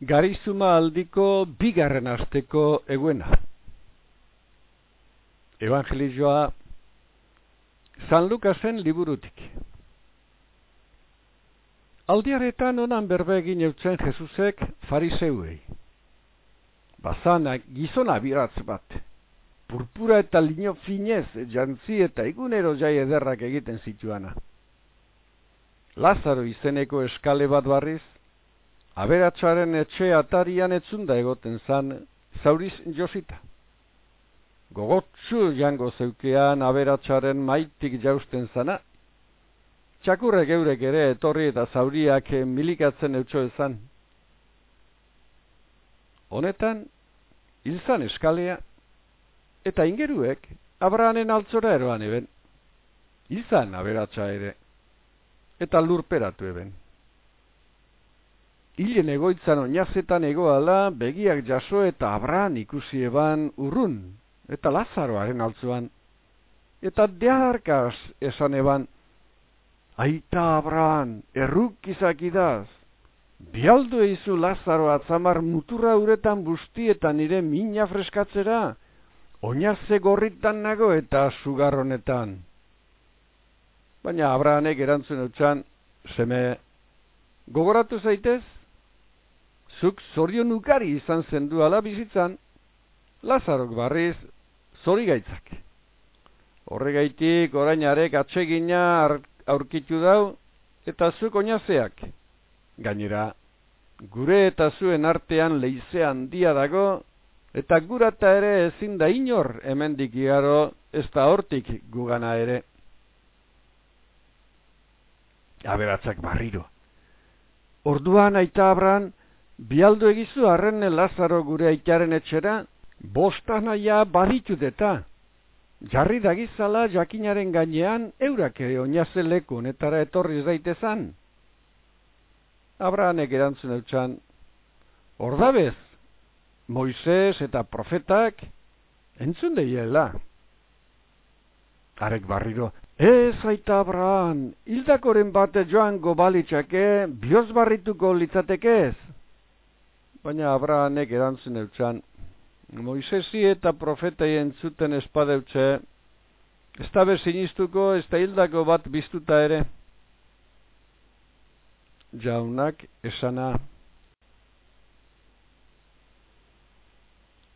garizuma aldiko bigarren asteko eguena. Evangelizioa San Lukasen liburutik. Aldiaretan onan berbegin eutzen Jesusek fariseuei. Bazanak gizona biratz bat. Purpura eta lino finez jantzi eta igunero jai ederrak egiten zituana. Lazaro izeneko eskale bat barriz, Aberatsaren etxe atarian etzunda egoten zan, zauriz josita. Gogotsu jango zeukean aberatsaren maitik jausten zana. Txakurrek eurek ere etorri eta zauriak milikatzen eutxo ezan. Honetan, hilzan eskalea, eta ingeruek Abrahanen altzora eroan eben. Hilzan aberatsa ere, eta lurperatu eben hilen egoitzan oinazetan egoala, begiak jaso eta abran ikusi eban urrun, eta lazaroaren altzuan. Eta deharkaz esan eban, aita abran, erruk izakidaz, bialdu eizu lazaro atzamar muturra uretan bustietan nire mina freskatzera, oinaze gorritan nago eta sugarronetan. Baina Abrahanek erantzun utxan, seme, gogoratu zaitez, zuk zorion ukari izan zendu ala bizitzan, Lazarok barriz zori gaitzak. Horregaitik orainarek atsegina aurkitu dau, eta zuk oinazeak. Gainera, gure eta zuen artean leizean dia dago, eta gurata ere ezin da inor hemendik igaro ez da hortik gugana ere. Aberatzak barriro. Orduan aita abran, Bialdu egizu arren Lazaro gure aitaren etxera, bostan aia baditut eta. Jarri dagizala jakinaren gainean, eurak oinaze leku netara etorri daitezan. Abrahanek erantzun eutxan, ordabez, Moises eta profetak, entzun deiela. Arek barriro, ez aita Abraham, hildakoren bate joan gobalitzake, bioz barrituko litzatekez baina Abrahamek erantzun eutxan, Moisesi eta profetai entzuten espadeutxe, ez da bezinistuko, ez da hildako bat biztuta ere. Jaunak esana.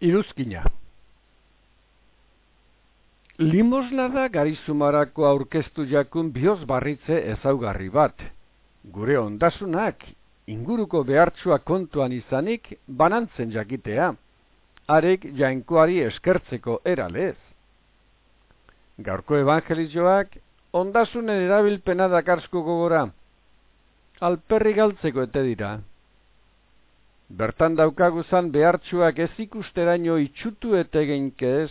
Iruzkina. Limosna da garizumarako aurkeztu jakun bioz barritze ezaugarri bat. Gure ondasunak inguruko behartsua kontuan izanik banantzen jakitea, arek jainkoari eskertzeko eralez. Gaurko evangelizioak ondasunen erabilpena dakarsko gogora, alperri galtzeko ete dira. Bertan daukaguzan behartsuak ez ikusteraino itxutu ete geinke ez.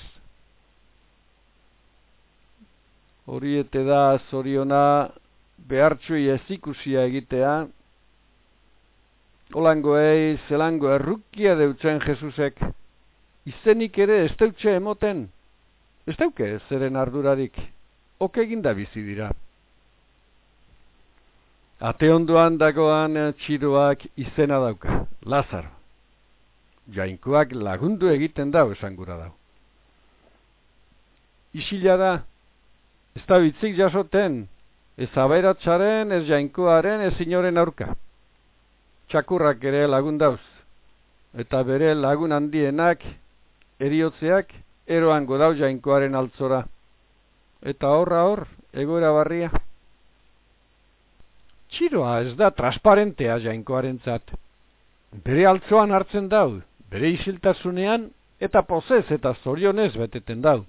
Horiete da zoriona behartsui ez ikusia egitea, Olangoei zelango errukia deutzen Jesusek, izenik ere ez deutxe emoten, ez dauke zeren ardurarik, oke eginda bizi dira. Ate ondoan dagoan txiroak izena dauka, Lazar. Jainkoak lagundu egiten dau esangura dau. Isila da, ez da bitzik jasoten, ez aberatzaren, ez jainkoaren, ez inoren aurka txakurrak ere lagun dauz, eta bere lagun handienak eriotzeak eroan godau jainkoaren altzora. Eta horra hor, egoera barria. Txiroa ez da transparentea jainkoaren zat. Bere altzoan hartzen dau, bere isiltasunean eta pozez eta zorionez beteten dau.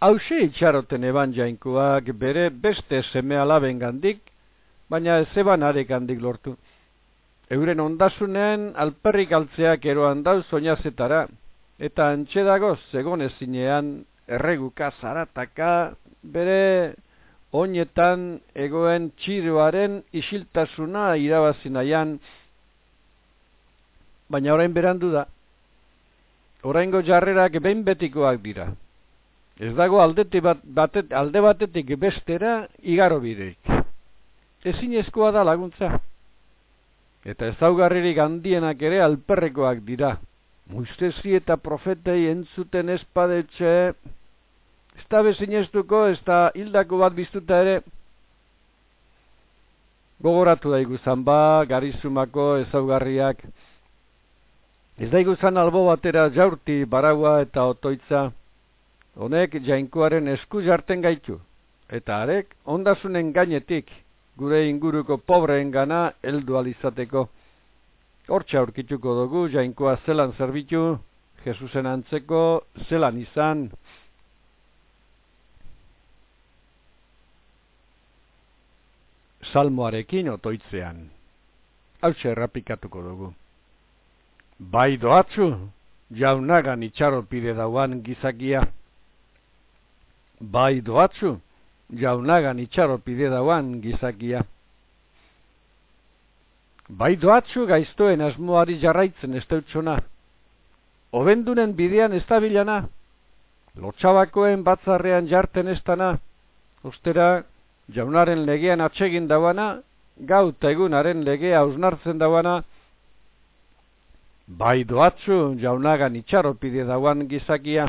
Hauxe itxaroten eban jainkoak bere beste seme alaben gandik, baina ez eban arek lortu. Euren ondasunean alperrik altzeak eroan dauz oinazetara, eta antxedago zegon ezinean erreguka zarataka bere oinetan egoen txiroaren isiltasuna irabazin baina orain berandu da. Oraingo jarrerak behin betikoak dira. Ez dago bat, batet, alde batetik bestera igaro bideik. Ezin da laguntza eta ezaugarririk handienak ere alperrekoak dira. Muistezi eta profetei entzuten espadetxe, ez da bezin ez da hildako bat biztuta ere, gogoratu da iguzan ba, garizumako ezaugarriak, ez da iguzan albo batera jaurti baragua eta otoitza, honek jainkoaren esku jarten gaitu, eta arek ondasunen gainetik, gure inguruko pobreen gana eldu alizateko. Hortxe aurkituko dugu, jainkoa zelan zerbitu, Jesusen antzeko, zelan izan. Salmoarekin otoitzean. Hautxe errapikatuko dugu. Bai doatzu, jaunagan itxaropide dauan gizakia. Bai doatzu, jaunagan itxaropide dauan gizakia. Bai doatzu gaiztoen asmoari jarraitzen ez deutsona. Obendunen bidean ez da bilana. Lotxabakoen batzarrean jarten ez dana. Ostera, jaunaren legean atsegin dauana, gau egunaren legea ausnartzen dauana. Bai doatzu jaunagan itxaropide dauan gizakia.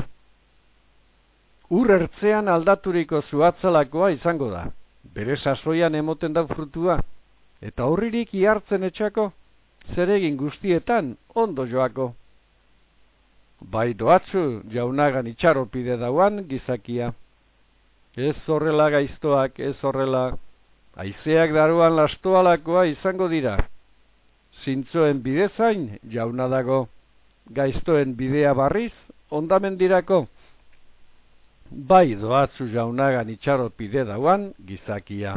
Ur ertzean aldaturiko zuatzalakoa izango da. Bere sasoian emoten da frutua eta horririk ihartzen etxako, zeregin guztietan ondo joako. Bai doatzu jaunagan itxaropide dauan gizakia. Ez horrela gaiztoak, ez horrela, aizeak daruan lastoalakoa izango dira. Zintzoen bidezain jauna dago, gaiztoen bidea barriz ondamendirako. Bai doatzu jaunagan itxaropide dauan gizakia.